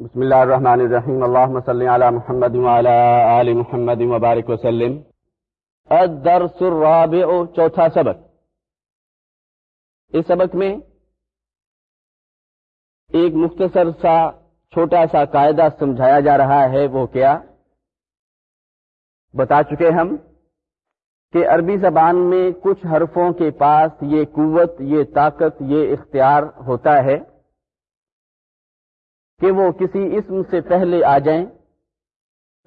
بسم اللہ الرحمن الرحیم۔ اللہم صلی علی محمد وعلی آل محمد وبارک وسلم۔ الدرس الرابع، چوتھا سبق۔ اس سبق میں ایک مختصر سا، چھوٹا سا قاعدہ سمجھایا جا رہا ہے، وہ کیا؟ بتا چکے ہم کہ عربی زبان میں کچھ حرفوں کے پاس یہ قوت، یہ طاقت، یہ اختیار ہوتا ہے۔ کہ وہ کسی اسم سے پہلے آ جائیں،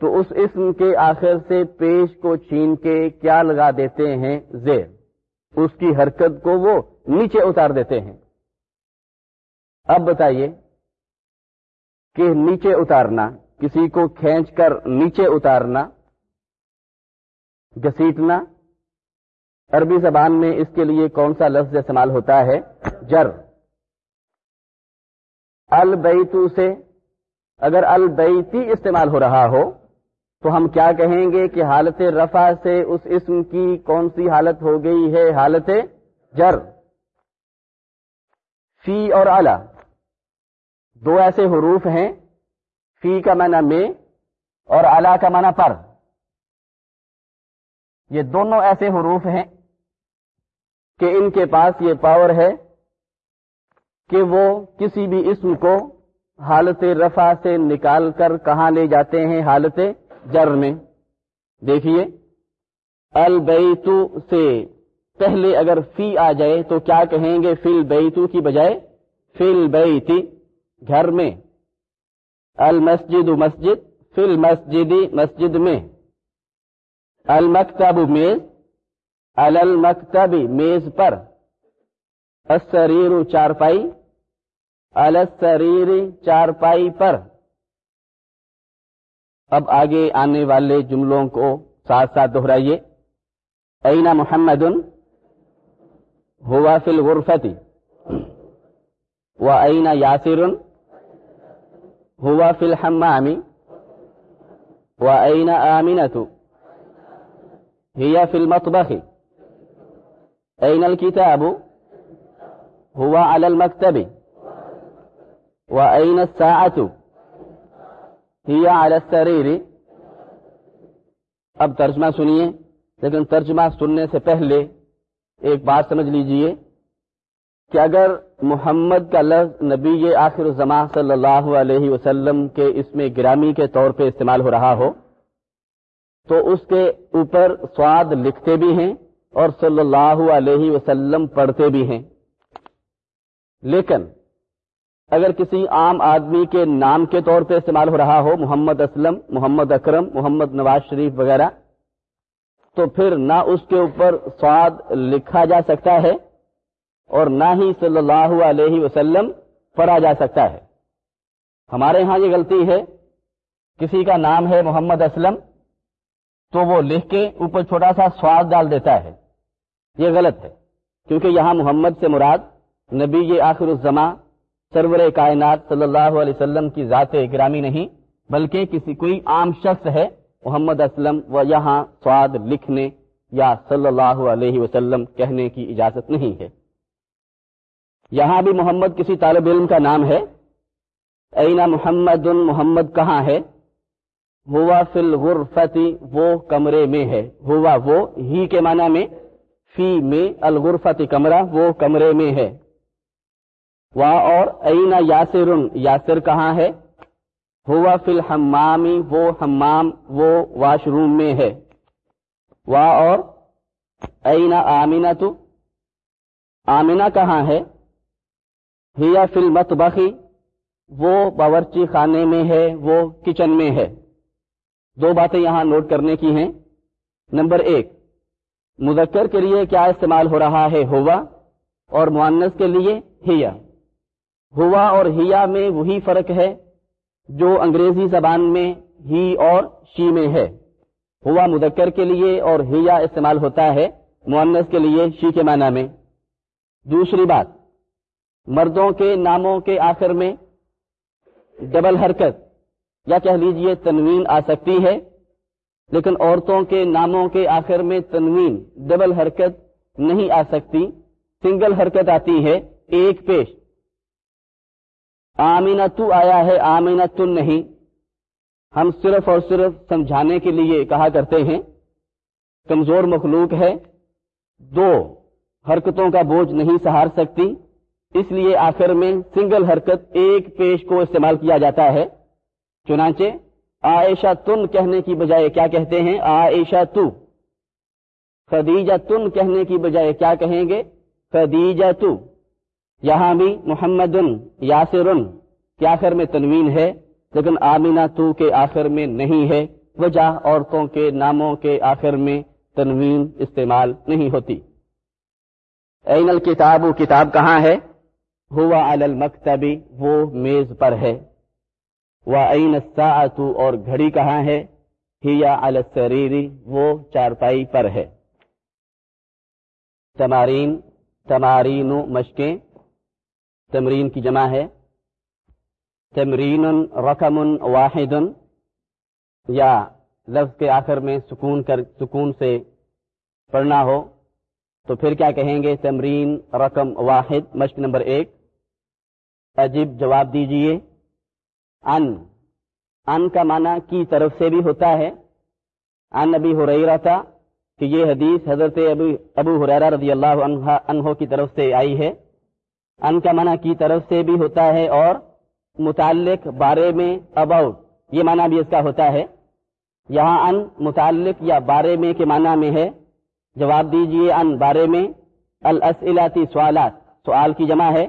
تو اس اسم کے آخر سے پیش کو چھین کے کیا لگا دیتے ہیں زیر؟ اس کی حرکت کو وہ نیچے اتار دیتے ہیں۔ اب بتائیے کہ نیچے اتارنا، کسی کو کھینچ کر نیچے اتارنا گسیٹنا عربی زبان میں اس کے لیے کون سا لفظ استعمال ہوتا ہے؟ جر۔ البیتو سے اگر البیتی استعمال ہو رہا ہو، تو ہم کیا کہیں گے کہ حالت رفع سے اس اسم کی کون سی حالت ہو گئی ہے؟ حالت جر۔ فی اور الا دو ایسے حروف ہیں۔ فی کا معنی میں اور الا کا معنی پر۔ یہ دونوں ایسے حروف ہیں کہ ان کے پاس یہ پاور ہے۔ کہ وہ کسی بھی اسم کو حالت رفع سے نکال کر کہاں لے جاتے ہیں حالت جر میں؟ دیکھیے البیتو سے پہلے اگر فی آ جائے تو کیا کہیں گے؟ فل بیتو کی بجائے فل بیتی گھر میں۔ المسجد مسجد فل مسجدی مسجد میں۔ المکتب میز المکتبی میز پر۔ السریر چارپائی۔ السریر چارپائی پر۔ اب آگے آنے والے جملوں کو ساتھ ساتھ دہرائیے۔ اینا محمد ہوا فی الغرفتی۔ و اینا یاسر ہوا فی الحمام و اینا آمنت هي في المطبخ أين الكتاب هو على المكتب وأين الساعة؟ هي على السرير. اب ترجمہ سنیے، لیکن ترجمہ سننے سے پہلے ایک بات سمجھ لیجیے کہ اگر محمد کا لفظ نبی آخر الزما صلی اللہ علیہ وسلم کے اس میں گرامی کے طور پہ استعمال ہو رہا ہو، تو اس کے اوپر سواد لکھتے بھی ہیں اور صلی اللہ علیہ وسلم پڑھتے بھی ہیں۔ لیکن اگر کسی عام آدمی کے نام کے طور پہ استعمال ہو رہا ہو، محمد اسلم، محمد اکرم، محمد نواز شریف وغیرہ، تو پھر نہ اس کے اوپر سواد لکھا جا سکتا ہے اور نہ ہی صلی اللہ علیہ وسلم پڑھا جا سکتا ہے۔ ہمارے ہاں یہ غلطی ہے، کسی کا نام ہے محمد اسلم، تو وہ لکھ کے اوپر چھوٹا سا سواد ڈال دیتا ہے۔ یہ غلط ہے، کیونکہ یہاں محمد سے مراد نبی یہ آخر الزما سرور کائنات صلی اللہ علیہ وسلم کی ذات گرامی نہیں، بلکہ کسی کوئی عام شخص ہے، محمد اسلم و یہاں سواد لکھنے یا صلی اللہ علیہ وسلم کہنے کی اجازت نہیں ہے۔ یہاں بھی محمد کسی طالب علم کا نام ہے۔ اینا محمد محمد کہاں ہے؟ ہوا فل غرفتی وہ کمرے میں ہے۔ ہوا وہ، ہی کے معنی میں، فی میں الغرفتی کمرہ، وہ کمرے میں ہے۔ وا اور اینا یاسر یاسر کہاں ہے؟ ہوا فل حمامی وہ حمام، وہ واش روم میں ہے۔ وا اور اینا آمینہ تو آمینہ کہاں ہے؟ ہیا فل متبخی وہ باورچی خانے میں ہے، وہ کچن میں ہے۔ دو باتیں یہاں نوٹ کرنے کی ہیں۔ نمبر ایک، مذکر کے لیے کیا استعمال ہو رہا ہے، ہوا اور معنس کے لیے ہیا۔ ہوا اور ہیا میں وہی فرق ہے جو انگریزی زبان میں ہی اور شی میں ہے۔ ہوا مذکر کے لیے اور ہیا استعمال ہوتا ہے معنس کے لیے شی کے معنی میں۔ دوسری بات، مردوں کے ناموں کے آخر میں ڈبل حرکت، یا کہہ لیجیے تنوین آ سکتی ہے، لیکن عورتوں کے ناموں کے آخر میں تنوین، ڈبل حرکت نہیں آ سکتی۔ سنگل حرکت آتی ہے، ایک پیش۔ آمینتو آیا ہے آمینتن نہیں۔ ہم صرف اور صرف سمجھانے کے لیے کہا کرتے ہیں، کمزور مخلوق ہے، دو حرکتوں کا بوجھ نہیں سہار سکتی، اس لیے آخر میں سنگل حرکت ایک پیش کو استعمال کیا جاتا ہے۔ چنانچہ عائشہ تن کہنے کی بجائے کیا کہتے ہیں؟ عائشہ تو خدیجہ تن کہنے کی بجائے کیا کہیں گے؟ خدیجہ تو یہاں بھی محمد یاسر کے آخر میں تنوین ہے، لیکن آمینہ تو کے آخر میں نہیں ہے، وجہ عورتوں کے ناموں کے آخر میں تنوین استعمال نہیں ہوتی۔ این الکتاب کتاب کہاں ہے؟ ہوا المکتبی وہ میز پر ہے۔ وہ عین اور گھڑی کہاں ہے؟ ہیا السریری وہ چارپائی پر ہے۔ تمارین تمارین مشقیں تمرین کی جمع ہے۔ تمرین رقم واحد یا لفظ کے آخر میں سکون کر، سکون سے پڑھنا ہو۔ تو پھر کیا کہیں گے؟ تمرین، رقم، واحد۔ مشق نمبر ایک۔ عجیب جواب دیجیے۔ ان ان کا معنی کی طرف سے بھی ہوتا ہے۔ ان ابھی ہو رہی رہتا کہ یہ حدیث حضرت ابو ابو حریرہ رضی اللہ عنہ عنہ کی طرف سے آئی ہے۔ ان کا معنی کی طرف سے بھی ہوتا ہے اور متعلق بارے میں اباؤٹ یہ معنی بھی اس کا ہوتا ہے۔ یہاں ان متعلق یا بارے میں کے معنی میں ہے۔ جواب دیجیے ان بارے میں۔ الاسلاتی سوالات۔ سوال کی جمع ہے۔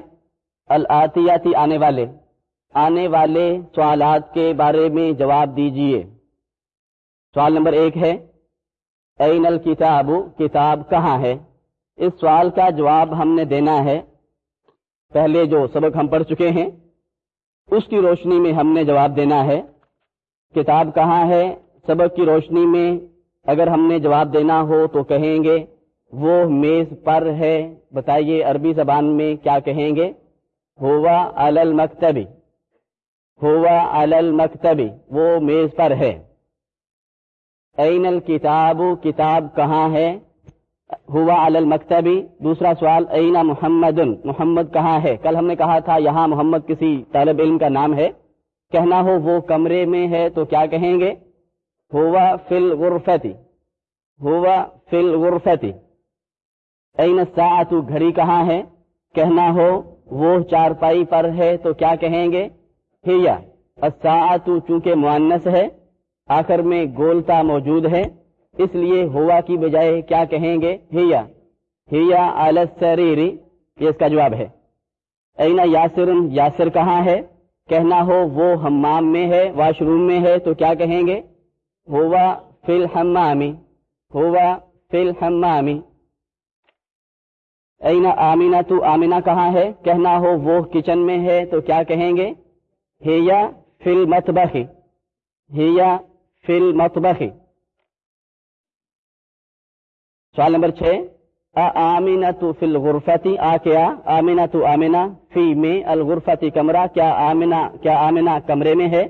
الاتیاتی آنے والے۔ آنے والے سوالات کے بارے میں جواب دیجیے۔ سوال نمبر ایک ہے۔ این الکتاب کتاب کہاں ہے؟ اس سوال کا جواب ہم نے دینا ہے۔ پہلے جو سبق ہم پڑھ چکے ہیں، اس کی روشنی میں ہم نے جواب دینا ہے۔ کتاب کہاں ہے؟ سبق کی روشنی میں اگر ہم نے جواب دینا ہو تو کہیں گے، وہ میز پر ہے۔ بتائیے عربی زبان میں کیا کہیں گے؟ ہوا المکتبی ہوا المکتبی وہ میز پر ہے۔ این الکتاب، کتاب کہاں ہے؟ ہوا المکتبی۔ دوسرا سوال، اینا محمد محمد کہاں ہے؟ کل ہم نے کہا تھا، یہاں محمد کسی طالب علم کا نام ہے۔ کہنا ہو وہ کمرے میں ہے تو کیا کہیں گے؟ ہوا فل غرفتی ہوا فل غرفتی این ساعت گھڑی کہاں ہے؟ کہنا ہو وہ چارپائی پر ہے تو کیا کہیں گے؟ ہیا الساعت چونکہ معنس ہے، آخر میں گولتا موجود ہے۔ اس لیے ہوا کی بجائے کیا کہیں گے؟ ہیا. ہیا السریری یہ اس کا جواب ہے. اینا یاسر یاسر کہاں ہے؟ کہنا ہو وہ ہمام میں ہے، واش روم میں ہے، تو کیا کہیں گے؟ ہوا فل ہمامی ہوا فل ہمامی اینا آمینہ تو آمینہ کہاں ہے؟ کہنا ہو وہ کچن میں ہے، تو کیا کہیں گے؟ ہیا فل متبخی ہیا فل متبخی سوال نمبر چھ۔ آمینہ تو فل غرفتی آ کیا؟ آمینہ تو آمینہ، فی میں الغرفتی کمرہ، کیا آمینہ کیا آمینہ کمرے میں ہے؟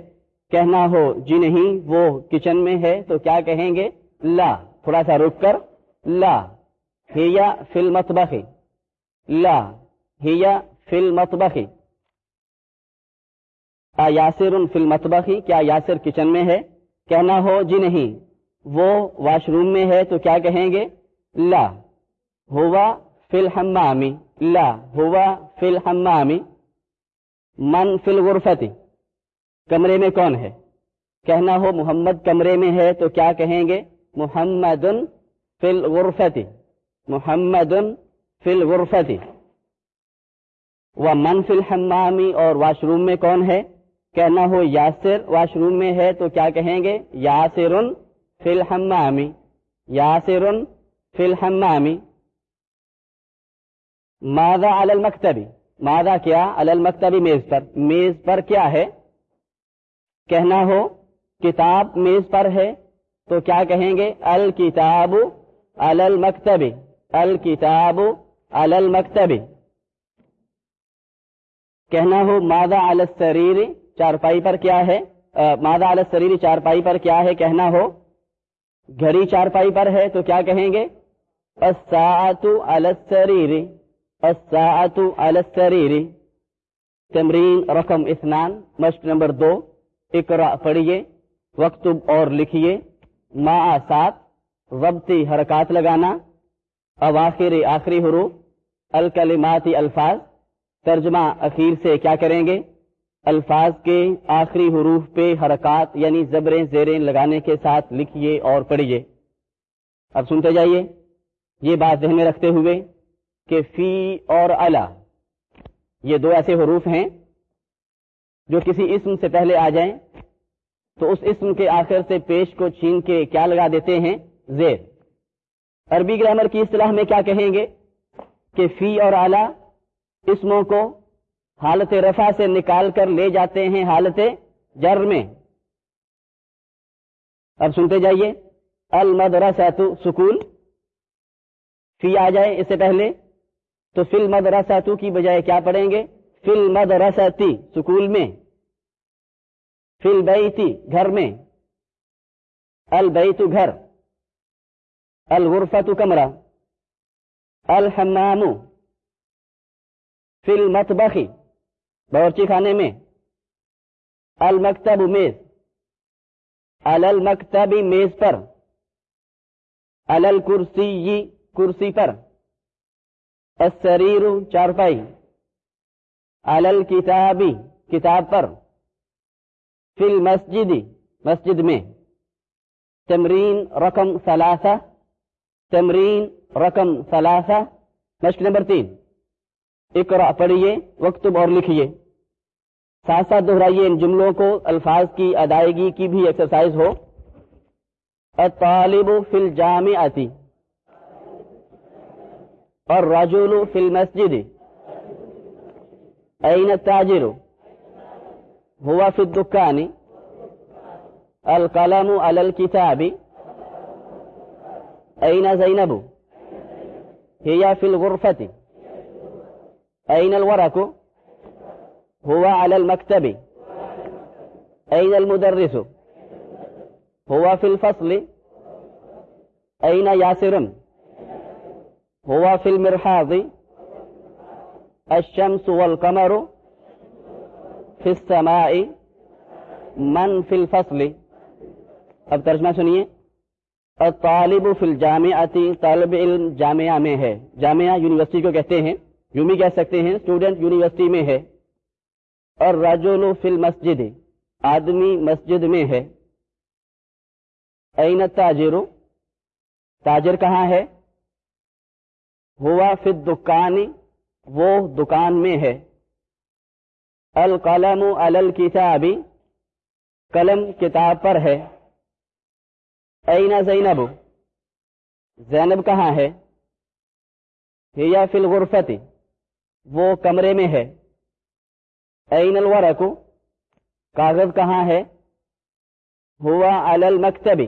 کہنا ہو جی نہیں، وہ کچن میں ہے، تو کیا کہیں گے؟ لا، تھوڑا سا رک کر۔ لا، ہیا فل متبخی لا، ہیا فل متبخی یاسر فل متبخی کیا یاسر کچن میں ہے؟ کہنا ہو جی نہیں، وہ واش روم میں ہے، تو کیا کہیں گے؟ لا ہوا فل ہمامی لا ہوا فل ہمامی من فل غرفتی کمرے میں کون ہے؟ کہنا ہو محمد کمرے میں ہے تو کیا کہیں گے؟ محمد فل غرفتی محمد فل غرفتی وہ من فل ہمامی اور واش روم میں کون ہے؟ کہنا ہو یاسر واش روم میں ہے تو کیا کہیں گے؟ یاسر فی الحمامی یاسر فی الحمامی ماذا علی المکتبی ماذا کیا؟ علی المکتبی میز پر. میز پر کیا ہے؟ کہنا ہو، کتاب میز پر ہے تو کیا کہیں گے؟ الکتاب علی المکتبی الکتاب علی المکتبی کہنا ہو، ماذا علی السریر چارپائی پر کیا ہے؟ مادہ عالت سریری چارپائی پر کیا ہے؟ کہنا ہو، گھڑی چارپائی پر ہے تو کیا کہیں گے؟ الساعت على السرير. على السرير. تمرین رقم اسنان مشق نمبر دو اقرا پڑھیے وقتب اور لکھیے. ما سات ضبطی حرکات لگانا. اواخر آخری حروف، الکلماتی الفاظ. ترجمہ اخیر سے کیا کریں گے؟ الفاظ کے آخری حروف پہ حرکات یعنی زبریں، زیریں لگانے کے ساتھ لکھیے اور پڑھیے. اب سنتے جائیے. یہ بات ذہن میں رکھتے ہوئے کہ فی اور الا یہ دو ایسے حروف ہیں جو کسی اسم سے پہلے آ جائیں تو اس اسم کے آخر سے پیش کو چھین کے کیا لگا دیتے ہیں؟ زیر عربی گرامر کی اصطلاح میں کیا کہیں گے؟ کہ فی اور اعلی اسموں کو حالت رفع سے نکال کر لے جاتے ہیں حالت جر میں۔ اب سنتے جائیے۔ المدرسہ سکول فی آ جائے اس سے پہلے، تو فل مدرسہ کی بجائے کیا پڑھیں گے؟ فل مدرستی سکول میں فل بیتی گھر میں، البیت، گھر الغرفت کمرہ، الحمام فل متبخی باورچی خانے میں، المکتب، میز المکتبی میز پر الکرسی کرسی پر۔ السریر چارپائی۔ الکتابی کتاب پر۔ فی المسجد، مسجد میں۔ تمرین رقم ثلاثہ۔ تمرین رقم ثلاثہ۔ مشق نمبر تین۔ اقرا پڑھیے وقتب اور لکھیے۔ ساتھ ساتھ دہرائیے ان جملوں کو، الفاظ کی ادائیگی کی بھی ایکسرسائز ہو۔ الطالب فی الجامعتی اور راجول فی المسجد. این التاجر؟ هو في الدكان. القلم على الكتاب. أين زينب؟ هي في الغرفة. أين الورق؟ هو على المكتب. أين المدرس؟ هو في الفصل. أين ياسر؟ هو في المرحاض. الشمس والقمر في السماء. من في الفصل؟ اب ترجمہ سنیے. طالب فی الجامعتی طالب علم جامعہ میں ہے. جامعہ یونیورسٹی کو کہتے ہیں. یوں بھی کہہ سکتے ہیں اسٹوڈنٹ یونیورسٹی میں ہے. اور رجول فی المسجد، آدمی مسجد میں ہے. این تاجر؟ تاجر کہاں ہے؟ ہوا فی دکانی وہ دکان میں ہے۔ القلم الکتابی قلم کتاب پر ہے۔ اینا زینب؟ زینب کہاں ہے؟ یا فی الغرفتی وہ کمرے میں ہے۔ این الورق، کاغذ کہاں ہے؟ ہوا المکتبی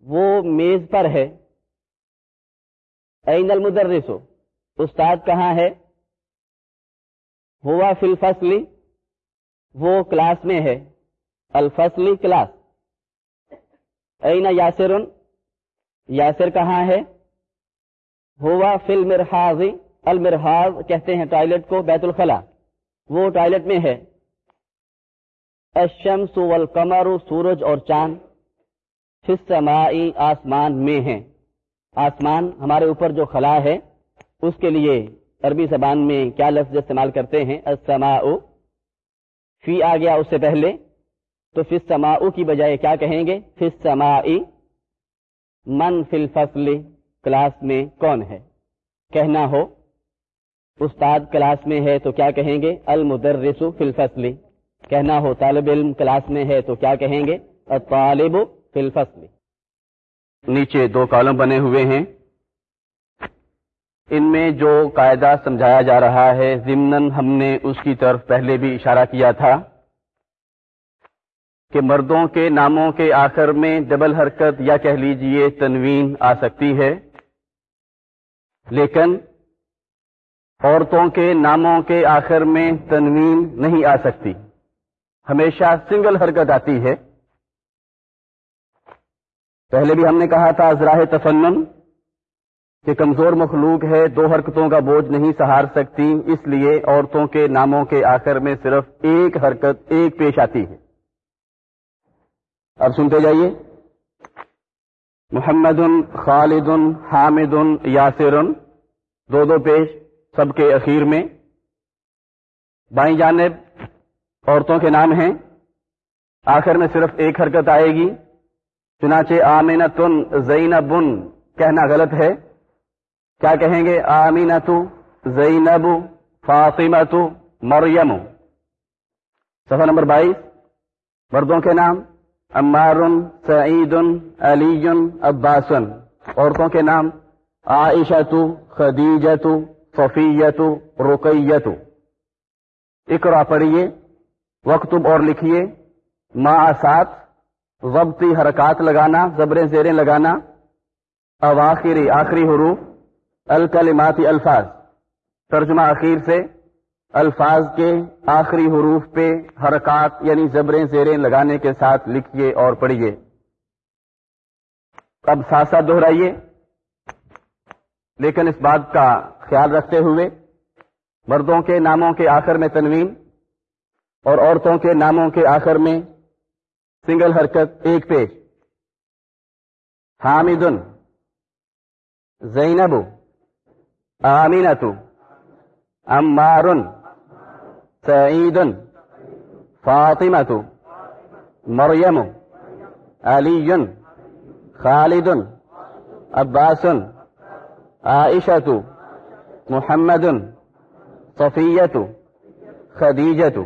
وہ میز پر ہے۔ این المدرس، استاد کہاں ہے؟ ہوا فی الفصلی وہ کلاس میں ہے۔ الفصلی کلاس۔ این یاسر یاسر کہاں ہے؟ ہوا فی المرحاضی المرحاض کہتے ہیں ٹوائلٹ کو، بیت الخلا وہ ٹوائلٹ میں ہے۔ الشمس والقمر، سورج اور چاند۔ فسمائی آسمان میں ہیں۔ آسمان ہمارے اوپر جو خلا ہے، اس کے لیے عربی زبان میں کیا لفظ استعمال کرتے ہیں؟ السماء۔ فی آ گیا اس سے پہلے، تو فس سما کی بجائے کیا کہیں گے؟ فس سمائی من فی الفصل کلاس میں کون ہے؟ کہنا ہو، استاد کلاس میں ہے تو کیا کہیں گے؟ المدرس فی الفصل۔ کہنا ہو، طالب علم کلاس میں ہے تو کیا کہیں گے؟ الطالب فی الفصل۔ نیچے دو کالم بنے ہوئے ہیں۔ ان میں جو قاعدہ سمجھایا جا رہا ہے ضمن ہم نے اس کی طرف پہلے بھی اشارہ کیا تھا کہ مردوں کے ناموں کے آخر میں ڈبل حرکت یا کہہ لیجیے تنوین آ سکتی ہے۔ لیکن عورتوں کے ناموں کے آخر میں تنوین نہیں آ سکتی۔ ہمیشہ سنگل حرکت آتی ہے۔ پہلے بھی ہم نے کہا تھا ازراہ تفنن کہ کمزور مخلوق ہے، دو حرکتوں کا بوجھ نہیں سہار سکتی، اس لیے عورتوں کے ناموں کے آخر میں صرف ایک حرکت، ایک پیش آتی ہے۔ اب سنتے جائیے۔ محمد، خالد، حامد، یاسر، دو دو پیش سب کے اخیر میں۔ بائیں جانب عورتوں کے نام ہیں۔ آخر میں صرف ایک حرکت آئے گی۔ چنانچہ آمینتن زینبن کہنا غلط ہے۔ کیا کہیں گے؟ آمینت زینب فاطمت مریم صفحہ نمبر بائیس۔ مردوں کے نام۔ عمار سعید علی عباسن۔ عورتوں کے نام۔ عائشت خدیجت ففیت رقیت اقرا پڑھیے۔ وقتب اور لکھیے۔ ما سات۔ ضبطی حرکات لگانا، زبریں زیریں لگانا اواخری آخری آخری حروف، الکلماتی الفاظ۔ ترجمہ اخیر سے الفاظ کے آخری حروف پہ حرکات یعنی زبریں زیریں لگانے کے ساتھ لکھیے اور پڑھیے۔ اب ساتھ ساتھ دہرائیے۔ لیکن اس بات کا خیال رکھتے ہوئے مردوں کے ناموں کے آخر میں تنوین اور عورتوں کے ناموں کے آخر میں سنگل حرکت، ایک پیش۔ حامدن زینب آمینت عمار، سعید فاطمت مریم، علی، خالد، عباس عائشت محمد صفیت خدیجت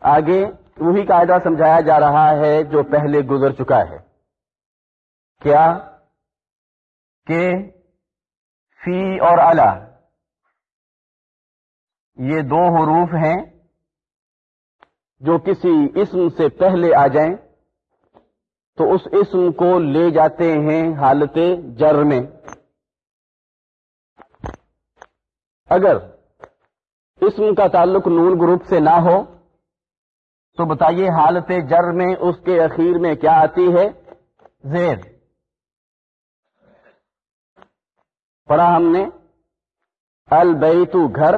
آگے وہی قاعدہ سمجھایا جا رہا ہے جو پہلے گزر چکا ہے۔ کیا؟ کہ فی اور الا یہ دو حروف ہیں جو کسی اسم سے پہلے آ جائیں تو اس اسم کو لے جاتے ہیں حالت جر میں۔ اگر اسم کا تعلق نون گروپ سے نہ ہو تو بتائیے حالت جر میں اس کے اخیر میں کیا آتی ہے؟ زیر پڑھا ہم نے۔ البیتو گھر۔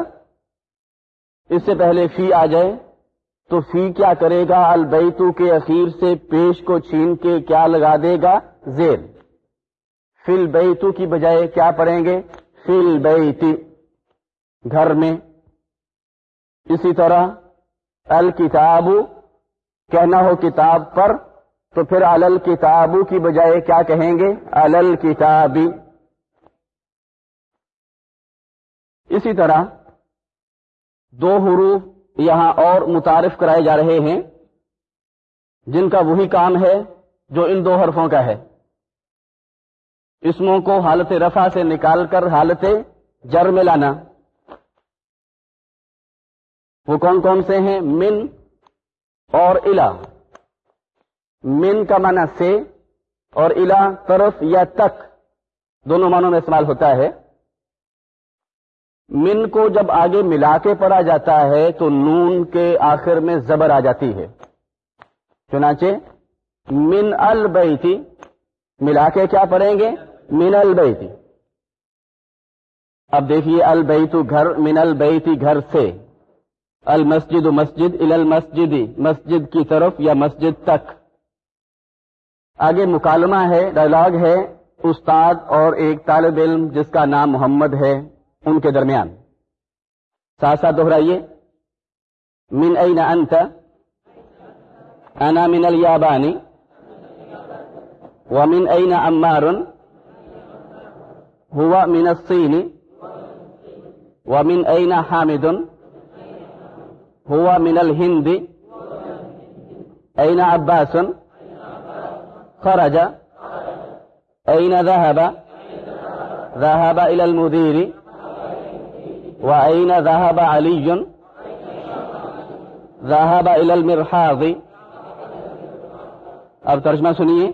اس سے پہلے فی آ جائے۔ تو فی کیا کرے گا؟ البیتو کے اخیر سے پیش کو چھین کے کیا لگا دے گا؟ زیر فل بیتو کی بجائے کیا پڑھیں گے؟ فل بیتی گھر میں۔ اسی طرح الکتاب کہنا ہو کتاب پر، تو پھر الل کتابو کی بجائے کیا کہیں گے؟ الل کتابی اسی طرح دو حروف یہاں اور متعارف کرائے جا رہے ہیں، جن کا وہی کام ہے جو ان دو حرفوں کا ہے۔ اسموں کو حالت رفع سے نکال کر حالت جر میں لانا۔ وہ کون کون سے ہیں؟ من اور الا من کا معنی سے اور الا طرف یا تک، دونوں معنوں میں استعمال ہوتا ہے۔ من کو جب آگے ملا کے پڑھا جاتا ہے تو نون کے آخر میں زبر آ جاتی ہے۔ چنانچہ، من البیتی ملا کے کیا پڑھیں گے؟ من البیتی اب دیکھیے البیتو گھر، من البیتی گھر سے۔ المسجد مسجد ال المسجد، مسجد کی طرف یا مسجد تک۔ آگے مکالمہ ہے، ڈائلاگ ہے، استاد اور ایک طالب علم جس کا نام محمد ہے ان کے درمیان۔ ساتھ ساتھ دہرائیے۔ من این انت؟ انا من الیابانی ومن این عمار؟ هو من الصين ومن أين حامد۔ هو من الهند. أين عباس؟ خرج. أين ذهب؟ ذهب إلى المدير. وأين ذهب علي؟ ذهب إلى المرحاض. اب ترجمہ سنیے.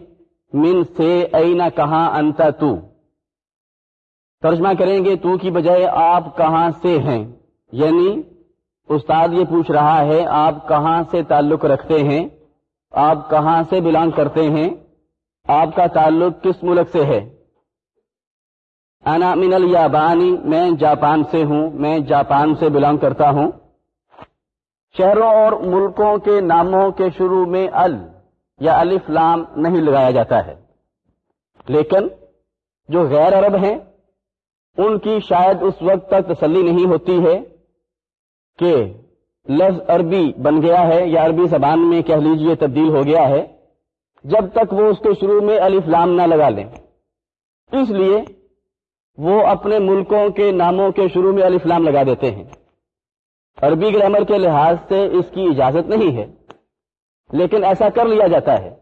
من سے اینا کہاں انتا تو؟ ترجمہ کریں گے تو کی بجائے آپ کہاں سے ہیں؟ یعنی استاد یہ پوچھ رہا ہے، آپ کہاں سے تعلق رکھتے ہیں؟ آپ کہاں سے بلانگ کرتے ہیں؟ آپ کا تعلق کس ملک سے ہے؟ انا من الیابانی، میں جاپان سے ہوں، میں جاپان سے بلانگ کرتا ہوں۔ شہروں اور ملکوں کے ناموں کے شروع میں ال یا الف لام نہیں لگایا جاتا ہے۔ لیکن جو غیر عرب ہیں، ان کی شاید اس وقت تک تسلی نہیں ہوتی ہے۔ کہ لفظ عربی بن گیا ہے یا عربی زبان میں کہہ لیجیے تبدیل ہو گیا ہے، جب تک وہ اس کے شروع میں الف لام نہ لگا لیں۔ اس لیے وہ اپنے ملکوں کے ناموں کے شروع میں الف لام لگا دیتے ہیں۔ عربی گرامر کے لحاظ سے اس کی اجازت نہیں ہے، لیکن ایسا کر لیا جاتا ہے۔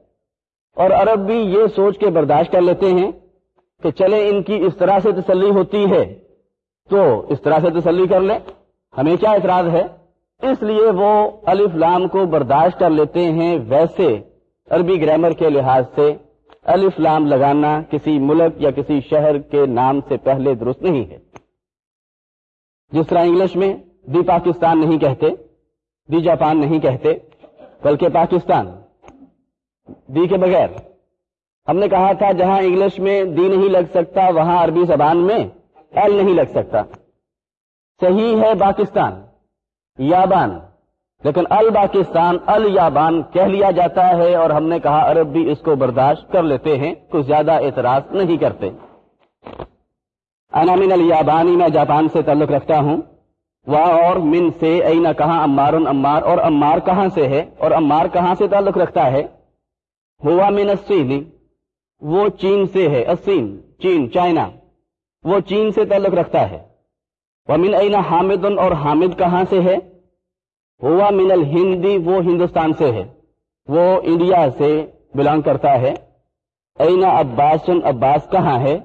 اور عرب بھی یہ سوچ کے برداشت کر لیتے ہیں کہ چلے ان کی اس طرح سے تسلی ہوتی ہے تو اس طرح سے تسلی کر لیں۔ ہمیں کیا اعتراض ہے؟ اس لیے وہ الف لام کو برداشت کر لیتے ہیں ویسے عربی گرامر کے لحاظ سے۔ الف لام لگانا کسی ملک یا کسی شہر کے نام سے پہلے درست نہیں ہے۔ جس طرح انگلش میں دی پاکستان نہیں کہتے، دی جاپان نہیں کہتے، بلکہ پاکستان۔ دی کے بغیر۔ ہم نے کہا تھا جہاں انگلش میں دی نہیں لگ سکتا، وہاں عربی زبان میں ایل نہیں لگ سکتا۔ صحیح ہے پاکستان، یابان۔ لیکن الباکستان، الیابان کہہ لیا جاتا ہے اور ہم نے کہا عرب بھی اس کو برداشت کر لیتے ہیں، کچھ زیادہ اعتراض نہیں کرتے۔ انامن الیابانی میں جاپان سے تعلق رکھتا ہوں۔ وہ اور من سے، اینا کہاں امار امار اور امار کہاں سے ہے؟ اور امار کہاں سے تعلق رکھتا ہے؟ ہوا من الصین۔ وہ چین سے ہے۔ الصین، چین، چائنا۔ وہ چین سے تعلق رکھتا ہے۔ وہ من اینا حامد اور حامد کہاں سے ہے؟ ہوا من الہندی، وہ ہندوستان سے ہے۔ وہ انڈیا سے بلانگ کرتا ہے۔ اینا عباسن، عباس کہاں ہے؟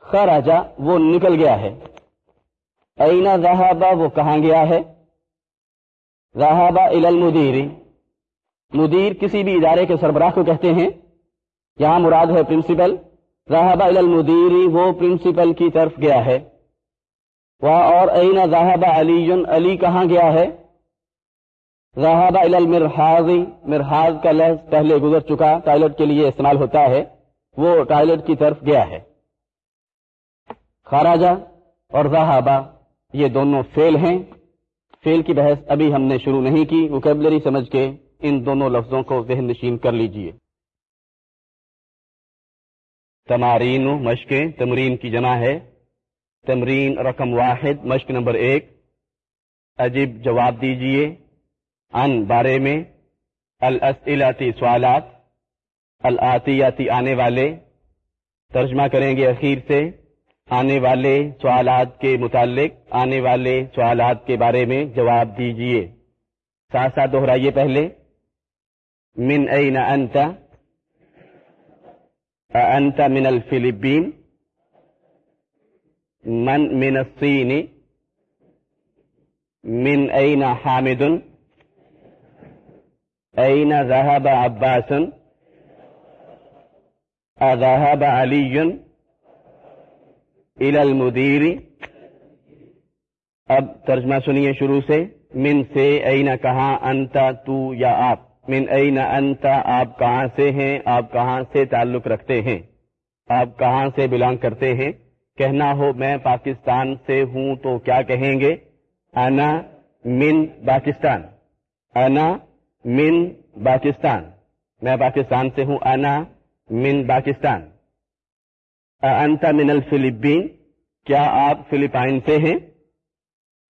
خراجا وہ نکل گیا ہے۔ اینا رہابا وہ کہاں گیا ہے؟ رہابا المدیری۔ مدیر کسی بھی ادارے کے سربراہ کو کہتے ہیں۔ یہاں مراد ہے پرنسپل۔ راہبہ المدیری، وہ پرنسپل کی طرف گیا ہے۔ وہ اور اینا راہبہ علی علی کہاں گیا ہے؟ راہبہ المرحاضی مرحاظ کا لفظ پہلے گزر چکا ٹوائلٹ کے لیے استعمال ہوتا ہے، وہ ٹوائلٹ کی طرف گیا ہے۔ خاراجہ اور راہبہ یہ دونوں فیل ہیں۔ فیل کی بحث ابھی ہم نے شروع نہیں کی وکیبلری سمجھ کے ان دونوں لفظوں کو ذہن نشین کر لیجیے۔ تمارین مشقیں تمرین کی جمع ہے۔ تمرین رقم واحد، مشق نمبر ایک۔ عجیب جواب دیجیے۔ ان بارے میں۔ الاسئلاتی سوالات۔ الاتیاتی آنے والے۔ ترجمہ کریں گے اخیر سے۔ آنے والے سوالات کے متعلق۔ آنے والے سوالات کے بارے میں جواب دیجیے۔ ساتھ ساتھ دوہرائیے پہلے۔ من این انت؟ انت من الفلبین؟ من من الصین من این حامد؟ این ذهب عباس؟ اذهب علی الى المدیر اب ترجمہ سنیے شروع سے. من سے اینا کہاں انتا تو یا آپ؟ من این انت؟ آپ کہاں سے ہیں؟ آپ کہاں سے تعلق رکھتے ہیں؟ آپ کہاں سے بلانگ کرتے ہیں؟ کہنا ہو میں پاکستان سے ہوں تو کیا کہیں گے؟ انا من پاکستان۔ انا من پاکستان۔ میں پاکستان سے ہوں، انا من پاکستان۔ انت من الفلپین کیا آپ فلپائن سے ہیں؟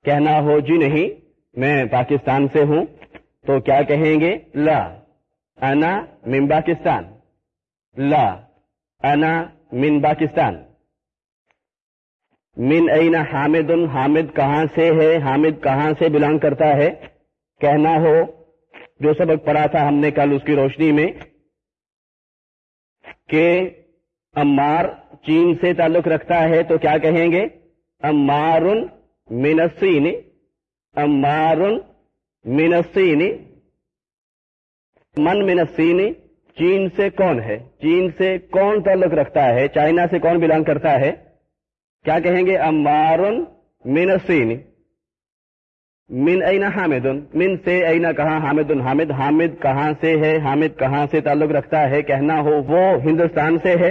کہنا ہو جی نہیں، میں پاکستان سے ہوں۔ تو کیا کہیں گے؟ لا۔ انا من پاکستان۔ لا۔ انا من پاکستان۔ من این حامد حامد کہاں سے ہے؟ حامد کہاں سے بلانگ کرتا ہے؟ کہنا ہو، جو سبق پڑھا تھا ہم نے کل اس کی روشنی میں، کہ امار چین سے تعلق رکھتا ہے تو کیا کہیں گے؟ امار من الصین امار من الصین، من من الصین، چین سے کون ہے؟ چین سے کون تعلق رکھتا ہے؟ چائنا سے کون بلانگ کرتا ہے؟ کیا کہیں گے؟ امار من الصین من اینا حامد من سے اینا کہاں؟ حامد حامد حامد کہاں سے ہے؟ حامد کہاں سے تعلق رکھتا ہے؟ کہنا ہو وہ ہندوستان سے ہے؟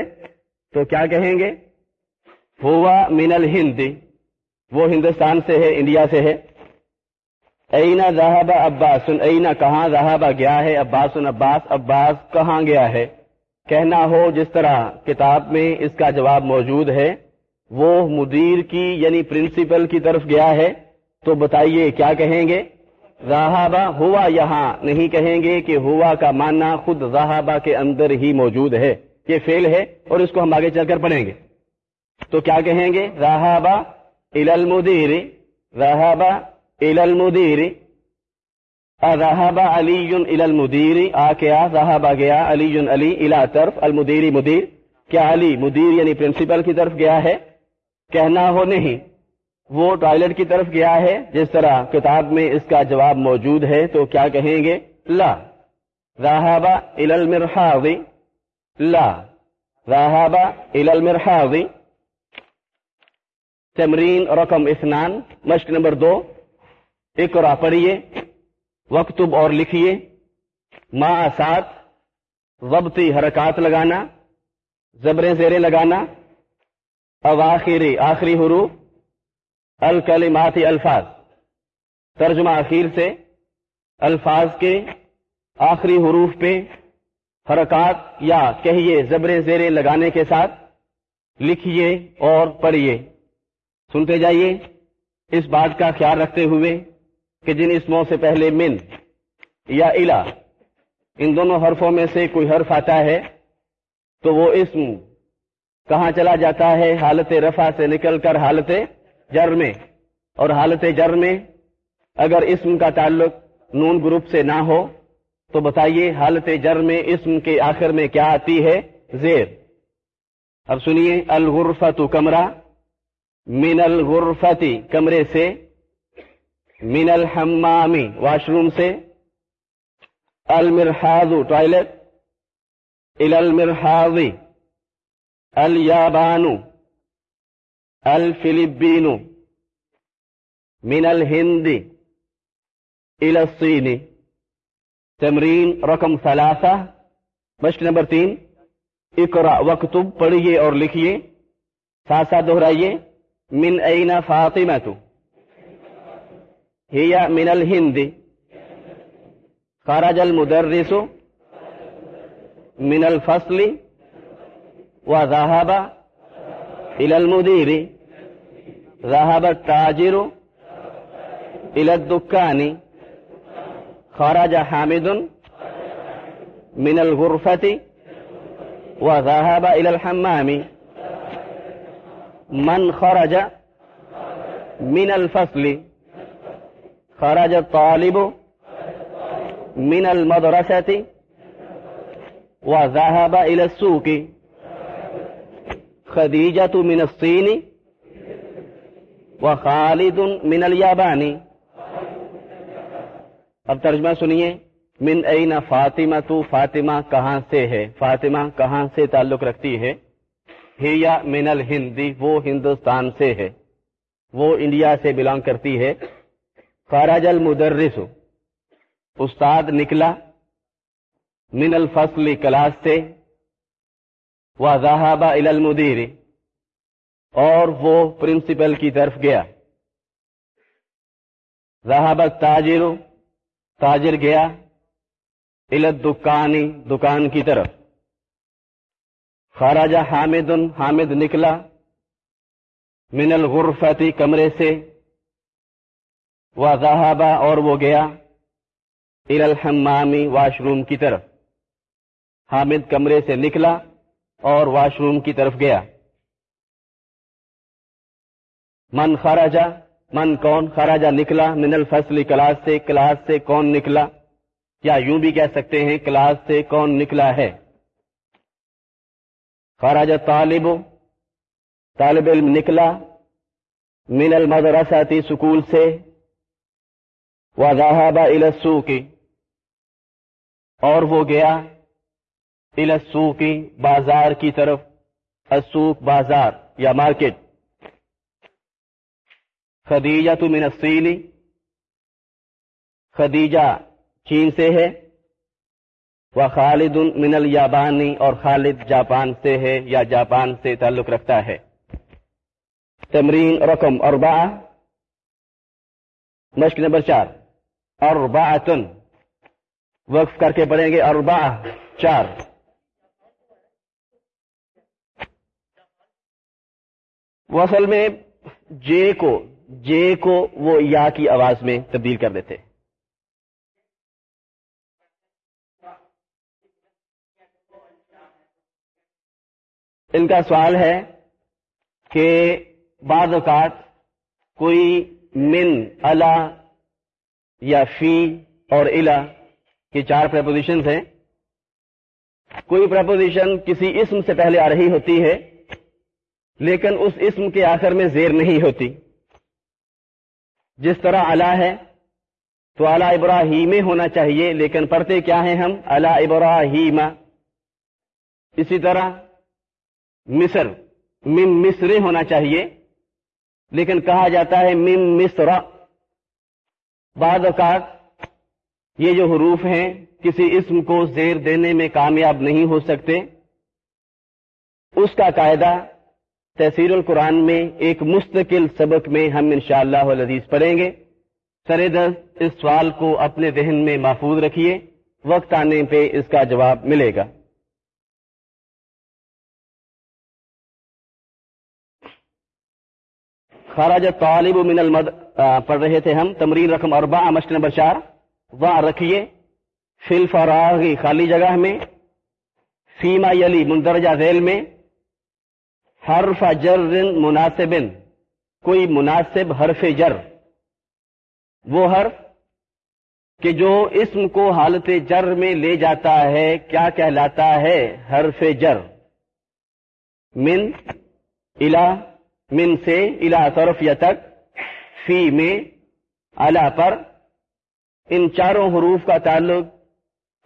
تو کیا کہیں گے؟ ہوا من الہند. وہ ہندوستان سے ہے، انڈیا سے ہے. اینا ذہب عباس اینا کہاں ذہب گیا ہے؟ عباس عباس عباس کہاں گیا ہے؟ کہنا ہو جس طرح کتاب میں اس کا جواب موجود ہے وہ مدیر کی یعنی پرنسپل کی طرف گیا ہے تو بتائیے کیا کہیں گے؟ راہبہ ہوا یہاں نہیں کہیں گے کہ ہوا کا معنی خود راہبہ کے اندر ہی موجود ہے، یہ فیل ہے اور اس کو ہم آگے چل کر پڑھیں گے۔ تو کیا کہیں گے؟ راہبہ ال المدیر راہبہ ال المدیر۔ رہبا علی ال المدیر، آ کیا رہبا گیا علی علی الا طرف المدیری مدیر۔ کیا علی مدیر یعنی پرنسپل کی طرف گیا ہے؟ کہنا ہو نہیں، وہ ٹوائلٹ کی طرف گیا ہے، جس طرح کتاب میں اس کا جواب موجود ہے، تو کیا کہیں گے؟ لا۔ راہبا ال لا۔ راہبا ال المرحاوی تمرین رقم اسنان مشق نمبر دو۔ اقرا پڑھیے وقتب اور لکھیے۔ ما سات ضبطی حرکات لگانا، زبریں زیریں لگانا۔ اواخری آخری آخری حروف الکلماتی الفاظ۔ ترجمہ اخیر سے الفاظ کے آخری حروف پہ حرکات یا کہیے زبریں زیریں لگانے کے ساتھ لکھیے اور پڑھیے۔ سنتے جائیے اس بات کا خیال رکھتے ہوئے کہ جن اسموں سے پہلے من یا الا ان دونوں حرفوں میں سے کوئی حرف آتا ہے تو وہ اسم کہاں چلا جاتا ہے؟ حالت رفع سے نکل کر حالت جر میں۔ اور حالت جر میں اگر اسم کا تعلق نون گروپ سے نہ ہو، تو بتائیے حالت جر میں اسم کے آخر میں کیا آتی ہے؟ زیر۔ اب سنیے الغرفت کمرہ۔ من الغرفتی کمرے سے۔ من الحمامی واش روم سے۔ المرحاض ٹوائلٹ المرحاضی الیابانو الفلبینو من الہندی الى الصینی۔ تمرین رقم ثلاثہ، مشق نمبر تین۔ اقرا وقتب پڑھیے اور لکھیے۔ ساتھ ساتھ دہرائیے۔ من این فاطمہ تو هي من الهند خرج المدرس من الفصل وذهب إلى المدير. ذهب التاجر إلى الدكان. خرج حامد من الغرفة وذهب إلى الحمام. من خرج من الفصل. خرج الطالب من المدرسة وذهب إلى السوق. خديجة من الصين وخالد من اليابان اب ترجمہ سنیے. من این فاطمہ تو فاطمہ کہاں سے ہے؟ فاطمہ کہاں سے تعلق رکھتی ہے؟ ہیا من الہندی وہ ہندوستان سے ہے. وہ انڈیا سے بلانگ کرتی ہے. خارج المدرس. استاد نکلا. من الفصل کلاس سے. وضاحبہ المدیر اور وہ پرنسپل کی طرف گیا۔ ذہابت تاجر تاجر گیا الت دکانی دکان کی طرف۔ خراجہ حامد حامد نکلا من الغرفتی کمرے سے۔ وہ اور وہ گیا الحمامی واش روم کی طرف۔ حامد کمرے سے نکلا۔ اور واش روم کی طرف گیا۔ من خراجہ من کون خراجہ نکلا، من الفصل کلاس سے کلاس سے کون نکلا؟ یا یوں بھی کہہ سکتے ہیں، کلاس سے کون نکلا ہے؟ خراجہ طالب طالب علم نکلا، من المدرساتی سکول سے، وذهب الى السوق، اور وہ گیا۔ الى السوق بازار کی طرف، السوق بازار یا مارکیٹ۔ خدیجہ تو من خدیجہ چین سے ہے وہ خالد من الیابانی اور خالد جاپان سے ہے یا جاپان سے تعلق رکھتا ہے۔ تمرین رقم اربعہ، مشق نمبر چار۔ اربعتن وقف کر کے پڑھیں گے، اربعہ چار۔ وہ اصل میں جے کو جے کو وہ یا کی آواز میں تبدیل کر دیتے۔ ان کا سوال ہے کہ بعض اوقات کوئی من، الا یا فی اور الا کے چار پریپوزیشن ہیں۔ کوئی پریپوزیشن کسی اسم سے پہلے آ رہی ہوتی ہے۔ لیکن اس اسم کے آخر میں زیر نہیں ہوتی۔ جس طرح الا ہے، تو الا ابراہیم ہونا چاہیے، لیکن پڑھتے کیا ہیں ہم؟ الا ابراہیم اسی طرح مصر مم مصر ہونا چاہیے، لیکن کہا جاتا ہے مم مصر۔ بعض اوقات یہ جو حروف ہیں، کسی اسم کو زیر دینے میں کامیاب نہیں ہو سکتے۔ اس کا قاعدہ تحصیل القرآن میں ایک مستقل سبق میں ہم انشاءاللہ شاء اللہ پڑھیں گے۔ سر سرد اس سوال کو اپنے ذہن میں محفوظ رکھیے، وقت آنے پہ اس کا جواب ملے گا۔ خراج طالب من المد پڑھ رہے تھے ہم، تمرین رقم اربا مشق نمبر چار۔ وہاں رکھیے فل فراغی خالی جگہ میں، فیما یلی مندرجہ ذیل میں۔ حرف جر مناسب، کوئی مناسب حرف جر۔ وہ حرف کہ جو اسم کو حالت جر میں لے جاتا ہے، کیا کہلاتا ہے؟ حرف جر۔ من الا من سے الا طرف یا تک، فی میں الا پر۔ ان چاروں حروف کا تعلق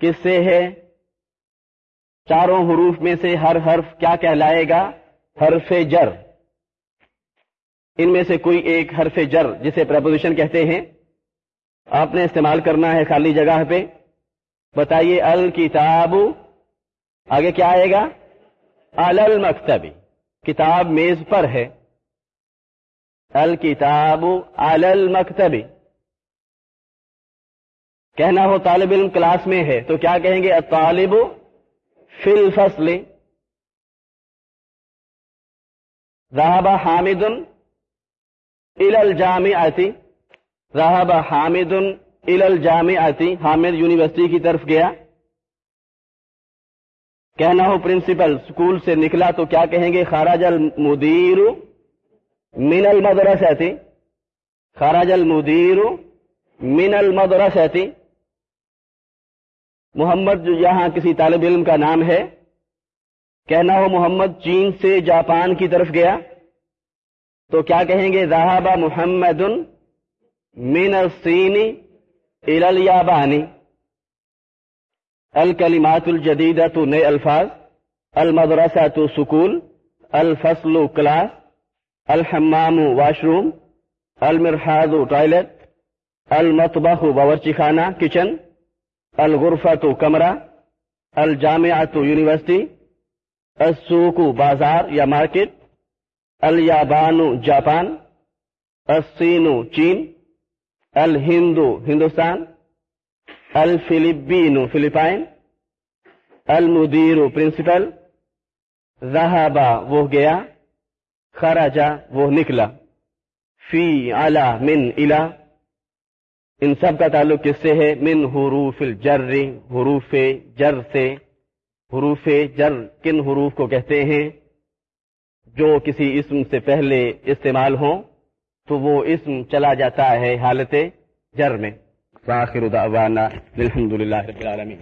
کس سے ہے؟ چاروں حروف میں سے ہر حرف کیا کہلائے گا؟ حرف جر۔ ان میں سے کوئی ایک حرف جر جسے پرپوزیشن کہتے ہیں۔ آپ نے استعمال کرنا ہے خالی جگہ پہ۔ بتائیے، الکتاب۔ آگے کیا آئے گا؟ المکتبی کتاب میز پر ہے۔ الکتاب المکتبی کہنا ہو طالب علم کلاس میں ہے تو کیا کہیں گے؟ طالب فی الفصل۔ ذهب حامد الى الجامعه ذهب حامد الى الجامعه حامد یونیورسٹی کی طرف گیا. کہنا ہو پرنسپل اسکول سے نکلا تو کیا کہیں گے؟ خراج المدیر من المدرسه خراج المدیر من المدرسه محمد جو یہاں کسی طالب علم کا نام ہے کہنا ہو محمد چین سے جاپان کی طرف گیا، تو کیا کہیں گے؟ ذہابہ محمد من الصینی الى الیابانی۔ الکلمات الجدیدہ تو نئے الفاظ المدرسہ تو سکول، الفصل کلاس، الحمام واش روم، المرحاض ٹوائلٹ، المطبخ باورچی خانہ کچن الغرفہ تو کمرہ الجامعہ تو یونیورسٹی۔ السوق بازار یا مارکیٹ، الیابانو جاپان الصینو چین، الہندو ہندوستان الفلپینو فلپائن، المدیرو پرنسپل رہابا وہ گیا خراجا وہ نکلا، فی الا من الا ان سب کا تعلق کس سے ہے؟ من حروف الجر، حروف جر سے۔ حروف جر کن حروف کو کہتے ہیں؟ جو کسی اسم سے پہلے استعمال ہوں، تو وہ اسم چلا جاتا ہے حالت جر میں۔ الحمد للہ رب العالمین۔